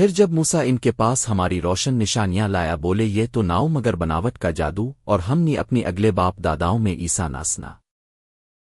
پھر جب موسا ان کے پاس ہماری روشن نشانیاں لایا، بولے، یہ تو ناؤ مگر بناوٹ کا جادو، اور ہم نے اپنی اگلے باپ داداؤں میں عیسا ناسنا۔